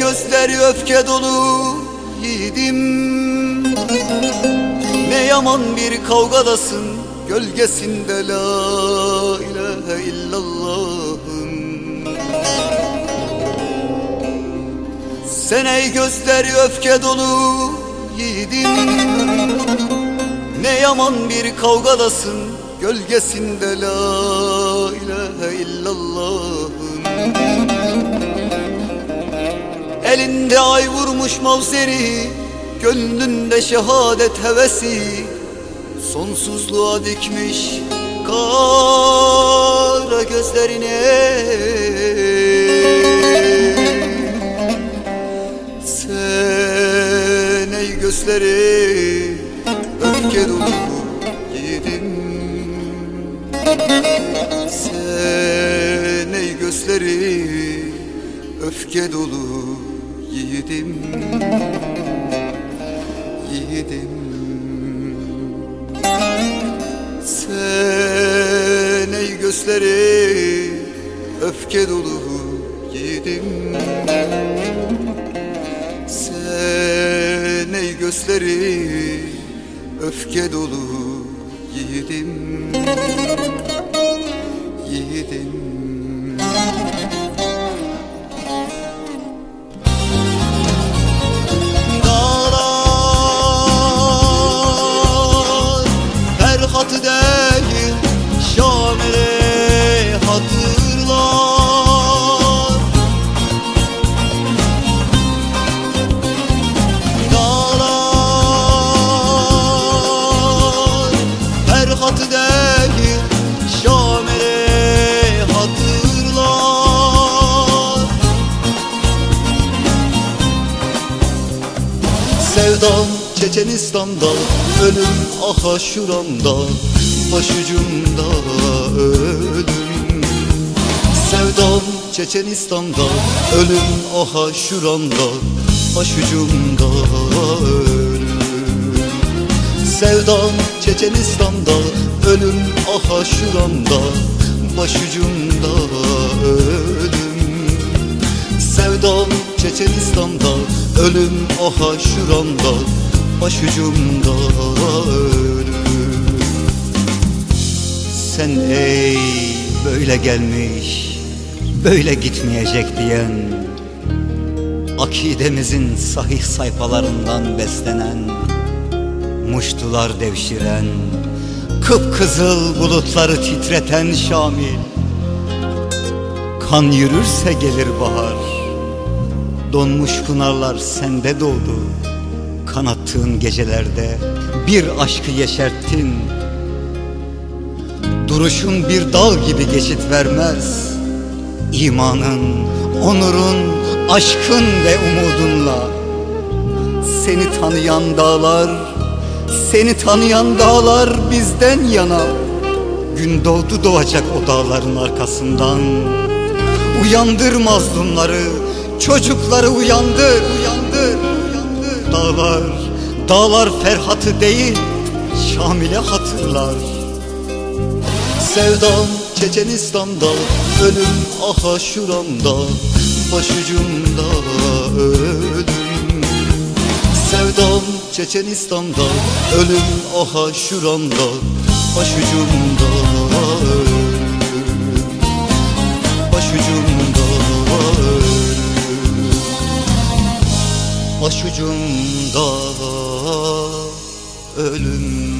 gözleri öfke dolu yiğidim. Ne yaman bir kavgadasın gölgesinde la ilahe illallah'ım. Sen ey gözleri öfke dolu yiğidim. Ne yaman bir kavgadasın gölgesinde la ilahe illallah'ım Elinde ay vurmuş mavzeri Gönlünde şehadet hevesi. Sonsuzluğa dikmiş kara gözlerine. Sen ey gözleri öfke dolu yiğidim Sen ey gözleri öfke dolu yiğidim Yiğidim. Sen ey gözleri öfke dolu yiğidim. Sen ey gözleri öfke dolu yiğidim. Yiğidim Sevdam Çeçenistan'da Ölüm aha şuramda Başucumda ölüm. Sevdam Çeçenistan'da Ölüm aha şuramda Başucumda ölüm. Sevdam Çeçenistan'da Ölüm aha şuramda Başucumda Çeçenistan'da Ölüm oha şuramda Başucumda ölüm. Sen ey böyle gelmiş Böyle gitmeyecek diyen Akidemizin sahih sayfalarından beslenen Muştular devşiren Kıpkızıl bulutları titreten Şamil. Kan yürürse gelir bahar Donmuş pınarlar sende doğdu. Kanattığın gecelerde bir aşkı yeşerttin. Duruşun bir dağ gibi geçit vermez. İmanın, onurun, aşkın ve umudunla. Seni tanıyan dağlar, seni tanıyan dağlar bizden yana. Gün doğdu doğacak o dağların arkasından. Uyandır mazlumları, çocukları uyandır, uyandır, uyandır. Dağlar, dağlar Ferhat'ı değil, Şamil'e hatırlar. Sevdam Çeçenistan'da, ölüm aha şuramda, başucumda ölüm. Sevdam Çeçenistan'da, ölüm aha şuramda, başucumda ölüm. Başucumda ölüm